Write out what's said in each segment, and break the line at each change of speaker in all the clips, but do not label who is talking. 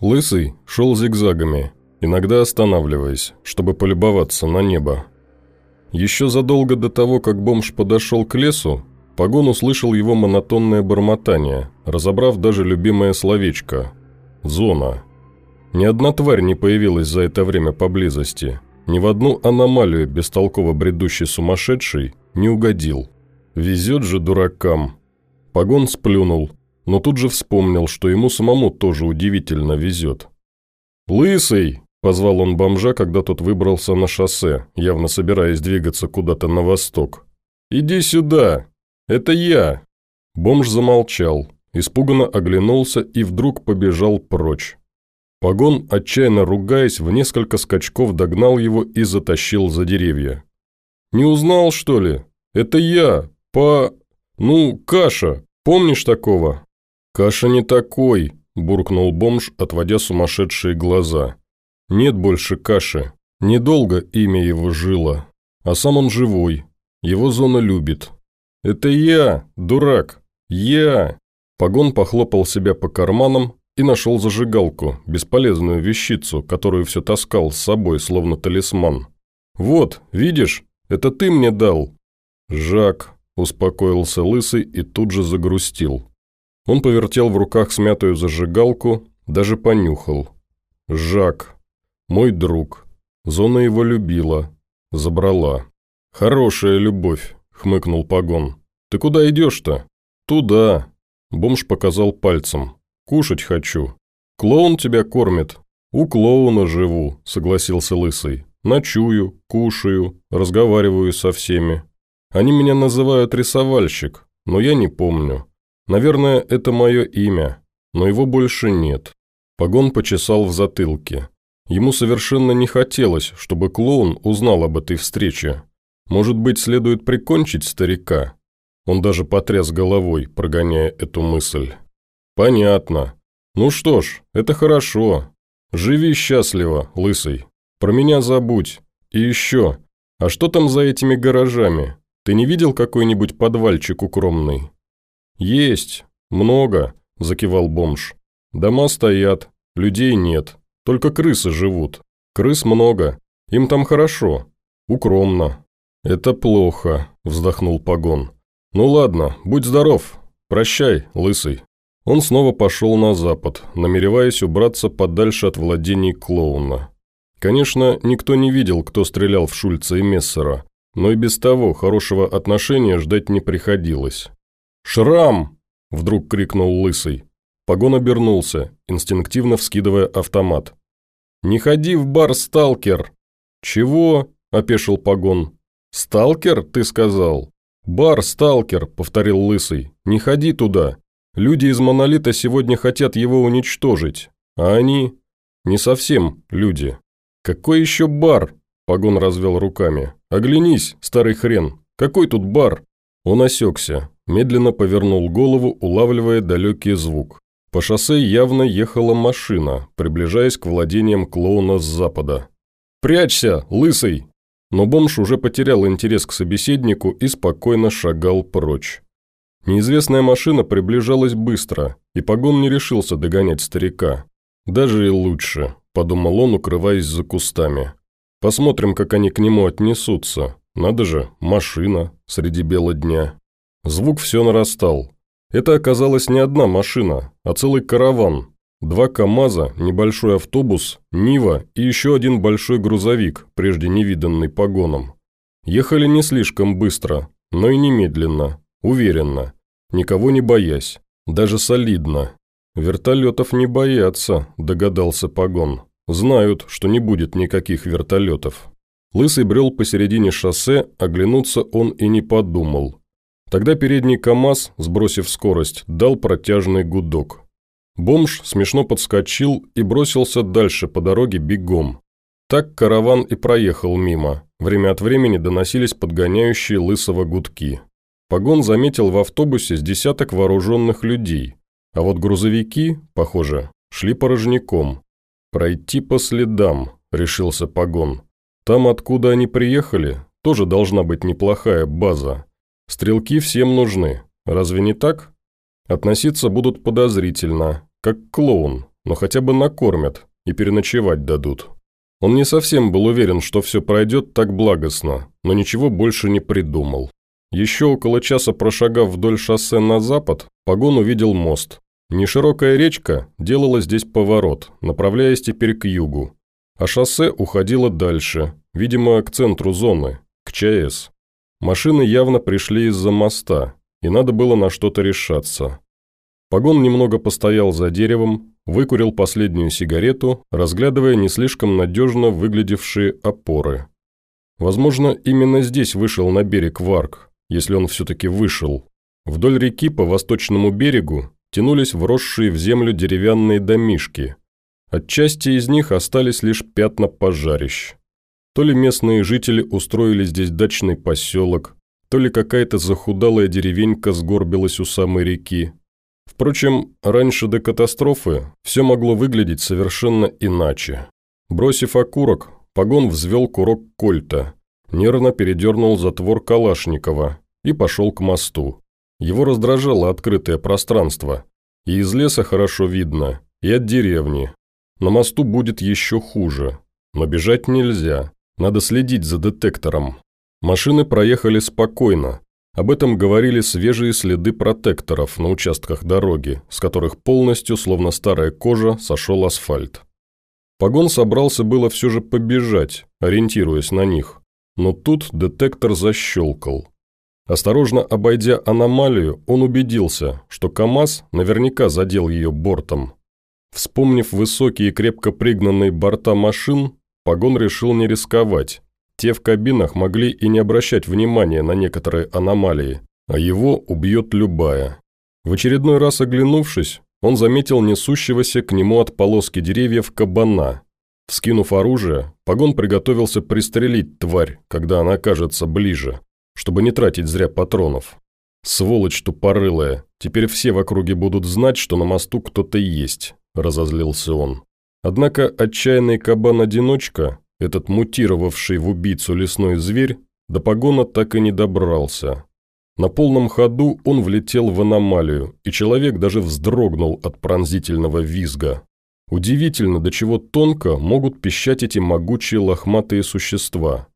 Лысый шел зигзагами, иногда останавливаясь, чтобы полюбоваться на небо. Еще задолго до того, как бомж подошел к лесу, Погон услышал его монотонное бормотание, разобрав даже любимое словечко «зона». Ни одна тварь не появилась за это время поблизости, ни в одну аномалию бестолково бредущий сумасшедший не угодил. Везет же дуракам. Погон сплюнул, но тут же вспомнил, что ему самому тоже удивительно везет. «Лысый!» – позвал он бомжа, когда тот выбрался на шоссе, явно собираясь двигаться куда-то на восток. «Иди сюда! Это я!» Бомж замолчал, испуганно оглянулся и вдруг побежал прочь. Погон, отчаянно ругаясь, в несколько скачков догнал его и затащил за деревья. «Не узнал, что ли? Это я, по... ну, Каша, помнишь такого?» «Каша не такой», – буркнул бомж, отводя сумасшедшие глаза. «Нет больше каши. Недолго имя его жило. А сам он живой. Его зона любит». «Это я, дурак. Я!» Погон похлопал себя по карманам и нашел зажигалку, бесполезную вещицу, которую все таскал с собой, словно талисман. «Вот, видишь, это ты мне дал». «Жак», – успокоился Лысый и тут же загрустил. Он повертел в руках смятую зажигалку, даже понюхал. «Жак. Мой друг. Зона его любила. Забрала. Хорошая любовь», — хмыкнул Погон. «Ты куда идешь-то?» «Туда». Бомж показал пальцем. «Кушать хочу. Клоун тебя кормит». «У клоуна живу», — согласился Лысый. «Ночую, кушаю, разговариваю со всеми. Они меня называют рисовальщик, но я не помню. Наверное, это мое имя, но его больше нет. Погон почесал в затылке. Ему совершенно не хотелось, чтобы клоун узнал об этой встрече. Может быть, следует прикончить старика? Он даже потряс головой, прогоняя эту мысль. «Понятно. Ну что ж, это хорошо. Живи счастливо, лысый. Про меня забудь. И еще. А что там за этими гаражами? Ты не видел какой-нибудь подвальчик укромный?» «Есть. Много», – закивал бомж. «Дома стоят, людей нет, только крысы живут. Крыс много, им там хорошо, укромно». «Это плохо», – вздохнул Погон. «Ну ладно, будь здоров. Прощай, лысый». Он снова пошел на запад, намереваясь убраться подальше от владений клоуна. Конечно, никто не видел, кто стрелял в Шульца и Мессера, но и без того хорошего отношения ждать не приходилось. «Шрам!» – вдруг крикнул Лысый. Погон обернулся, инстинктивно вскидывая автомат. «Не ходи в бар, сталкер!» «Чего?» – опешил Погон. «Сталкер, ты сказал?» «Бар, сталкер», – повторил Лысый. «Не ходи туда. Люди из Монолита сегодня хотят его уничтожить. А они...» «Не совсем люди». «Какой еще бар?» – Погон развел руками. «Оглянись, старый хрен. Какой тут бар?» Он осекся, медленно повернул голову, улавливая далекий звук. По шоссе явно ехала машина, приближаясь к владениям клоуна с запада. «Прячься, лысый!» Но бомж уже потерял интерес к собеседнику и спокойно шагал прочь. Неизвестная машина приближалась быстро, и погон не решился догонять старика. «Даже и лучше», – подумал он, укрываясь за кустами. «Посмотрим, как они к нему отнесутся. Надо же, машина среди бела дня. Звук все нарастал. Это оказалась не одна машина, а целый караван. Два КАМАЗа, небольшой автобус, Нива и еще один большой грузовик, прежде невиданный погоном. Ехали не слишком быстро, но и немедленно, уверенно, никого не боясь, даже солидно. «Вертолетов не боятся», – догадался погон. «Знают, что не будет никаких вертолетов». Лысый брел посередине шоссе, оглянуться он и не подумал. Тогда передний КамАЗ, сбросив скорость, дал протяжный гудок. Бомж смешно подскочил и бросился дальше по дороге бегом. Так караван и проехал мимо. Время от времени доносились подгоняющие лысого гудки. Погон заметил в автобусе с десяток вооруженных людей, а вот грузовики, похоже, шли порожняком. «Пройти по следам», – решился Погон. Там, откуда они приехали, тоже должна быть неплохая база. Стрелки всем нужны, разве не так? Относиться будут подозрительно, как клоун, но хотя бы накормят и переночевать дадут. Он не совсем был уверен, что все пройдет так благостно, но ничего больше не придумал. Еще около часа прошагав вдоль шоссе на запад, Погон увидел мост. Неширокая речка делала здесь поворот, направляясь теперь к югу. А шоссе уходило дальше, видимо, к центру зоны, к ЧАЭС. Машины явно пришли из-за моста, и надо было на что-то решаться. Погон немного постоял за деревом, выкурил последнюю сигарету, разглядывая не слишком надежно выглядевшие опоры. Возможно, именно здесь вышел на берег Варк, если он все-таки вышел. Вдоль реки по восточному берегу тянулись вросшие в землю деревянные домишки. Отчасти из них остались лишь пятна пожарищ. То ли местные жители устроили здесь дачный поселок, то ли какая-то захудалая деревенька сгорбилась у самой реки. Впрочем, раньше до катастрофы все могло выглядеть совершенно иначе. Бросив окурок, погон взвел курок кольта, нервно передернул затвор Калашникова и пошел к мосту. Его раздражало открытое пространство. И из леса хорошо видно, и от деревни. На мосту будет еще хуже. Но бежать нельзя. Надо следить за детектором. Машины проехали спокойно. Об этом говорили свежие следы протекторов на участках дороги, с которых полностью, словно старая кожа, сошел асфальт. Погон собрался было все же побежать, ориентируясь на них. Но тут детектор защелкал. Осторожно обойдя аномалию, он убедился, что КАМАЗ наверняка задел ее бортом. Вспомнив высокие крепко пригнанные борта машин, Погон решил не рисковать. Те в кабинах могли и не обращать внимания на некоторые аномалии, а его убьет любая. В очередной раз оглянувшись, он заметил несущегося к нему от полоски деревьев кабана. Вскинув оружие, Погон приготовился пристрелить тварь, когда она окажется ближе, чтобы не тратить зря патронов. «Сволочь тупорылая, теперь все в округе будут знать, что на мосту кто-то есть», – разозлился он. Однако отчаянный кабан-одиночка, этот мутировавший в убийцу лесной зверь, до погона так и не добрался. На полном ходу он влетел в аномалию, и человек даже вздрогнул от пронзительного визга. Удивительно, до чего тонко могут пищать эти могучие лохматые существа.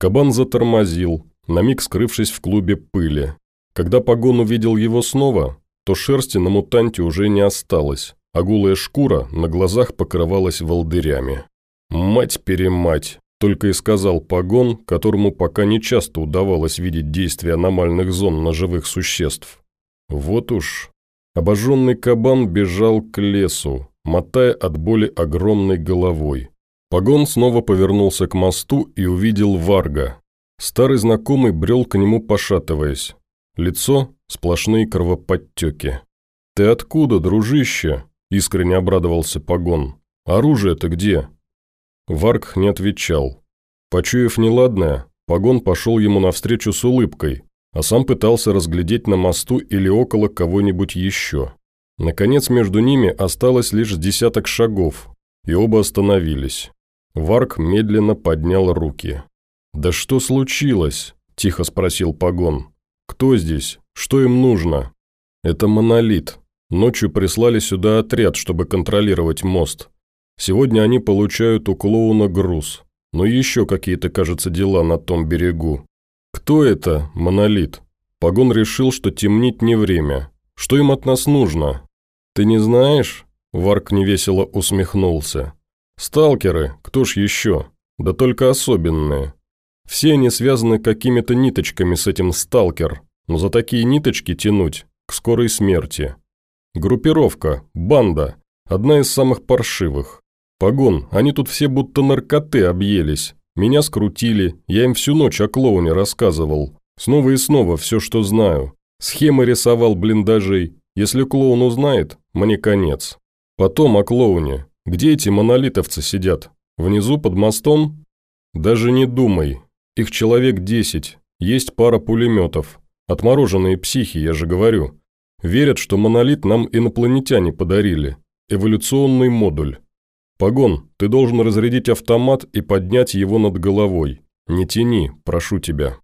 Кабан затормозил, на миг скрывшись в клубе пыли. Когда Погон увидел его снова, то шерсти на мутанте уже не осталось, а голая шкура на глазах покрывалась волдырями. «Мать-перемать!» – только и сказал Погон, которому пока не часто удавалось видеть действия аномальных зон на живых существ. Вот уж. Обожженный кабан бежал к лесу, мотая от боли огромной головой. Погон снова повернулся к мосту и увидел Варга, Старый знакомый брел к нему, пошатываясь. Лицо – сплошные кровоподтеки. «Ты откуда, дружище?» – искренне обрадовался Погон. «Оружие-то где?» Варк не отвечал. Почуяв неладное, Погон пошел ему навстречу с улыбкой, а сам пытался разглядеть на мосту или около кого-нибудь еще. Наконец, между ними осталось лишь десяток шагов, и оба остановились. Варк медленно поднял руки. «Да что случилось?» – тихо спросил Погон. «Кто здесь? Что им нужно?» «Это монолит. Ночью прислали сюда отряд, чтобы контролировать мост. Сегодня они получают у клоуна груз. Но еще какие-то, кажется, дела на том берегу. Кто это, монолит?» Погон решил, что темнить не время. Что им от нас нужно? «Ты не знаешь?» Варк невесело усмехнулся. «Сталкеры, кто ж еще? Да только особенные. Все они связаны какими-то ниточками с этим сталкер, но за такие ниточки тянуть к скорой смерти. Группировка, банда, одна из самых паршивых. Погон, они тут все будто наркоты объелись. Меня скрутили, я им всю ночь о клоуне рассказывал. Снова и снова все, что знаю. Схемы рисовал блиндажей. Если клоун узнает, мне конец. Потом о клоуне. Где эти монолитовцы сидят? Внизу под мостом? Даже не думай, их человек десять, есть пара пулеметов. Отмороженные психи, я же говорю. Верят, что монолит нам инопланетяне подарили. Эволюционный модуль. Погон, ты должен разрядить автомат и поднять его над головой. Не тяни, прошу тебя».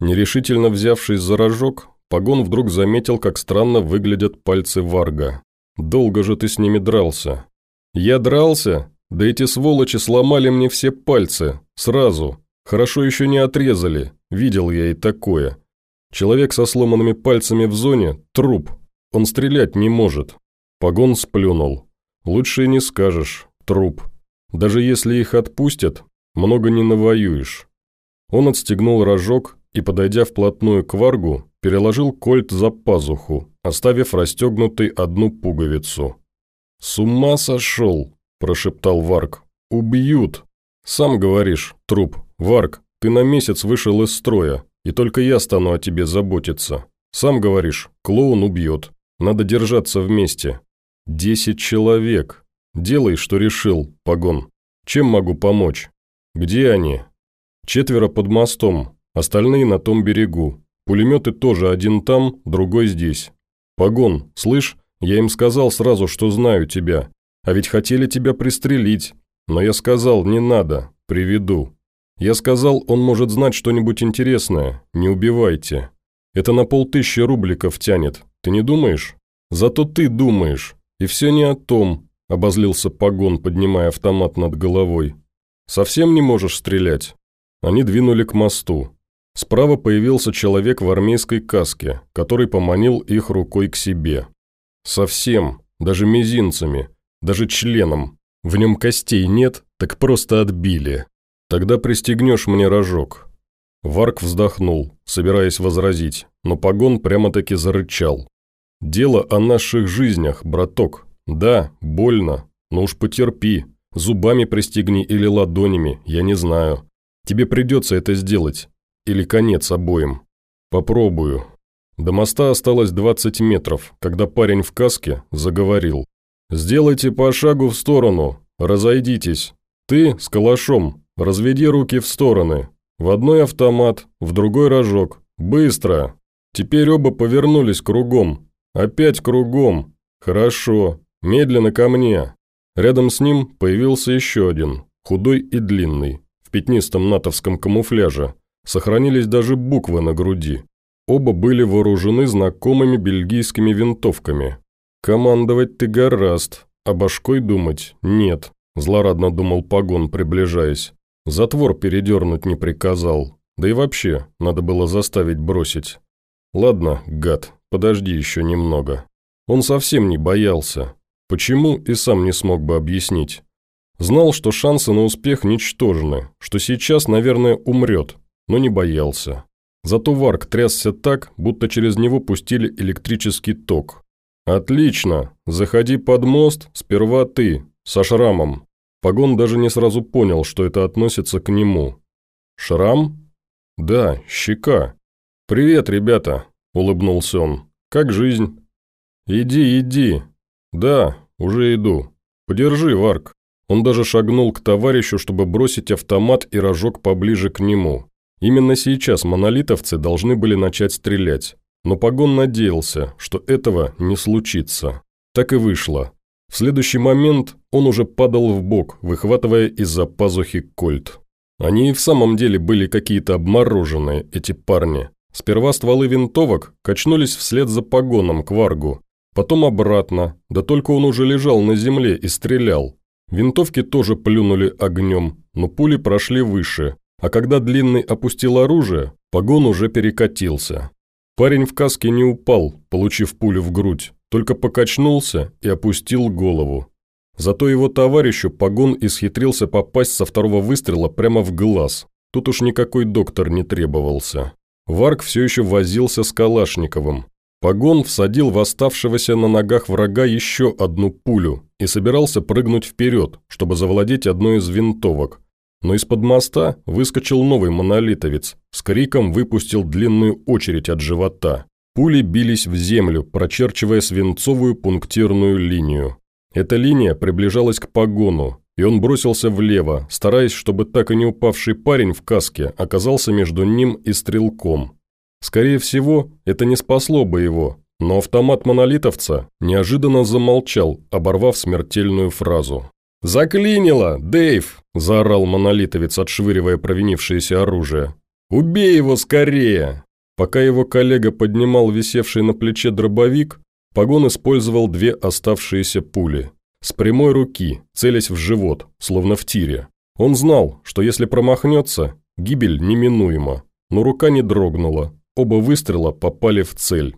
Нерешительно взявшись за рожок, Погон вдруг заметил, как странно выглядят пальцы Варга. «Долго же ты с ними дрался». Я дрался? Да эти сволочи сломали мне все пальцы. Сразу. Хорошо еще не отрезали. Видел я и такое. Человек со сломанными пальцами в зоне – труп. Он стрелять не может. Погон сплюнул. Лучше и не скажешь. Труп. Даже если их отпустят, много не навоюешь. Он отстегнул рожок и, подойдя вплотную к варгу, переложил кольт за пазуху, оставив расстегнутой одну пуговицу. «С ума сошел!» – прошептал Варг. «Убьют!» «Сам говоришь, труп. Варг, ты на месяц вышел из строя, и только я стану о тебе заботиться. Сам говоришь, клоун убьет. Надо держаться вместе. Десять человек. Делай, что решил, погон. Чем могу помочь? Где они? Четверо под мостом, остальные на том берегу. Пулеметы тоже один там, другой здесь. Погон, слышь, я им сказал сразу, что знаю тебя. А ведь хотели тебя пристрелить. Но я сказал, не надо, приведу. Я сказал, он может знать что-нибудь интересное, не убивайте. Это на полтыщи рубликов тянет, ты не думаешь? Зато ты думаешь, и все не о том, обозлился Погон, поднимая автомат над головой. «Совсем не можешь стрелять?» Они двинули к мосту. Справа появился человек в армейской каске, который поманил их рукой к себе. Совсем, даже мизинцами, даже членом. В нем костей нет, так просто отбили. Тогда пристегнешь мне рожок». Варк вздохнул, собираясь возразить, но погон прямо-таки зарычал. «Дело о наших жизнях, браток. Да, больно, но уж потерпи. Зубами пристегни или ладонями, я не знаю. Тебе придется это сделать. Или конец обоим. Попробую». До моста осталось 20 метров, когда парень в каске заговорил. «Сделайте по шагу в сторону, разойдитесь. Ты с калашом, разведи руки в стороны. В одной автомат, в другой рожок. Быстро. Теперь оба повернулись кругом. Опять кругом. Хорошо. Медленно ко мне. Рядом с ним появился еще один, худой и длинный, в пятнистом натовском камуфляже. Сохранились даже буквы на груди. Оба были вооружены знакомыми бельгийскими винтовками. «Командовать ты гораст, а башкой думать нет», – злорадно думал Погон, приближаясь. Затвор передернуть не приказал. Да и вообще, надо было заставить бросить. Ладно, гад, подожди еще немного. Он совсем не боялся. Почему, и сам не смог бы объяснить. Знал, что шансы на успех ничтожны, что сейчас, наверное, умрет, но не боялся. Зато Варк трясся так, будто через него пустили электрический ток. «Отлично! Заходи под мост, сперва ты, со шрамом». Погон даже не сразу понял, что это относится к нему. «Шрам?» «Да, щека». «Привет, ребята», – улыбнулся он. «Как жизнь?» «Иди, иди». «Да, уже иду. Подержи, Варк». Он даже шагнул к товарищу, чтобы бросить автомат и рожок поближе к нему. Именно сейчас монолитовцы должны были начать стрелять, но Погон надеялся, что этого не случится. Так и вышло. В следующий момент он уже падал в бок, выхватывая из-за пазухи кольт. Они и в самом деле были какие-то обмороженные, эти парни. Сперва стволы винтовок качнулись вслед за погоном к варгу, потом обратно, да только он уже лежал на земле и стрелял. Винтовки тоже плюнули огнем, но пули прошли выше, а когда Длинный опустил оружие, погон уже перекатился. Парень в каске не упал, получив пулю в грудь, только покачнулся и опустил голову. Зато его товарищу погон исхитрился попасть со второго выстрела прямо в глаз. Тут уж никакой доктор не требовался. Варк все еще возился с Калашниковым. Погон всадил в оставшегося на ногах врага еще одну пулю и собирался прыгнуть вперед, чтобы завладеть одной из винтовок, но из-под моста выскочил новый монолитовец, с криком выпустил длинную очередь от живота. Пули бились в землю, прочерчивая свинцовую пунктирную линию. Эта линия приближалась к погону, и он бросился влево, стараясь, чтобы так и не упавший парень в каске оказался между ним и стрелком. Скорее всего, это не спасло бы его, но автомат монолитовца неожиданно замолчал, оборвав смертельную фразу. «Заклинило, Дэйв!» – заорал монолитовец, отшвыривая провинившееся оружие. «Убей его скорее!» Пока его коллега поднимал висевший на плече дробовик, Погон использовал две оставшиеся пули. С прямой руки, целясь в живот, словно в тире. Он знал, что если промахнется, гибель неминуема, но рука не дрогнула, оба выстрела попали в цель.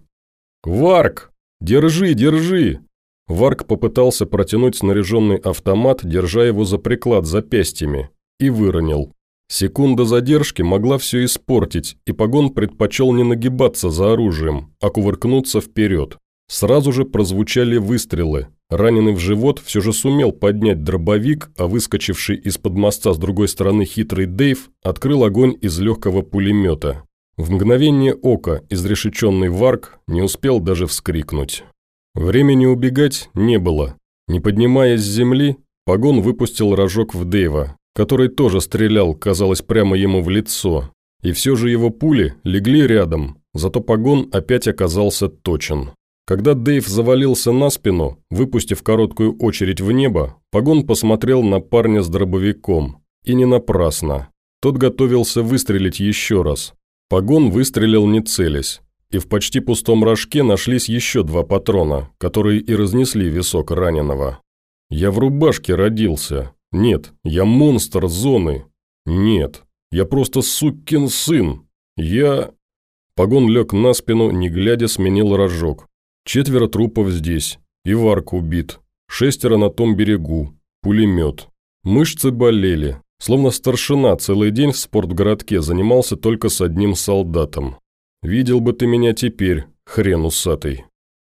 «Варк! Держи, держи!» Варк попытался протянуть снаряженный автомат, держа его за приклад запястьями, и выронил. Секунда задержки могла все испортить, и Погон предпочел не нагибаться за оружием, а кувыркнуться вперед. Сразу же прозвучали выстрелы. Раненый в живот все же сумел поднять дробовик, а выскочивший из-под моста с другой стороны хитрый Дейв открыл огонь из легкого пулемета. В мгновение ока изрешеченный Варк не успел даже вскрикнуть. Времени убегать не было. Не поднимаясь с земли, Погон выпустил рожок в Дэйва, который тоже стрелял, казалось, прямо ему в лицо. И все же его пули легли рядом, зато Погон опять оказался точен. Когда Дэйв завалился на спину, выпустив короткую очередь в небо, Погон посмотрел на парня с дробовиком. И не напрасно. Тот готовился выстрелить еще раз. Погон выстрелил не целясь, и в почти пустом рожке нашлись еще два патрона, которые и разнесли висок раненого. «Я в рубашке родился. Нет, я монстр зоны. Нет, я просто сукин сын. Я...» Погон лег на спину, не глядя, сменил рожок. Четверо трупов здесь. И Варк убит. Шестеро на том берегу. Пулемет. Мышцы болели. Словно старшина целый день в спортгородке занимался только с одним солдатом. Видел бы ты меня теперь, хрен усатый.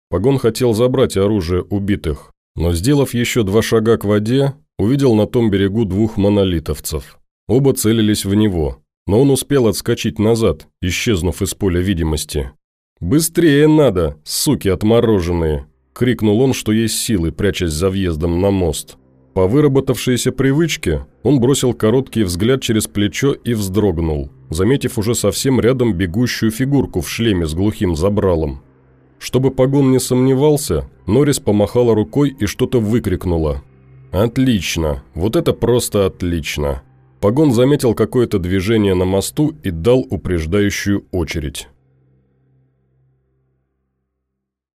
Погон хотел забрать оружие убитых, но, сделав еще два шага к воде, увидел на том берегу двух монолитовцев. Оба целились в него, но он успел отскочить назад, исчезнув из поля видимости. «Быстрее надо, суки отмороженные!» – крикнул он, что есть силы, прячась за въездом на мост. По выработавшейся привычке он бросил короткий взгляд через плечо и вздрогнул, заметив уже совсем рядом бегущую фигурку в шлеме с глухим забралом. Чтобы погон не сомневался, Норрис помахала рукой и что-то выкрикнула. «Отлично! Вот это просто отлично!» Погон заметил какое-то движение на мосту и дал упреждающую очередь.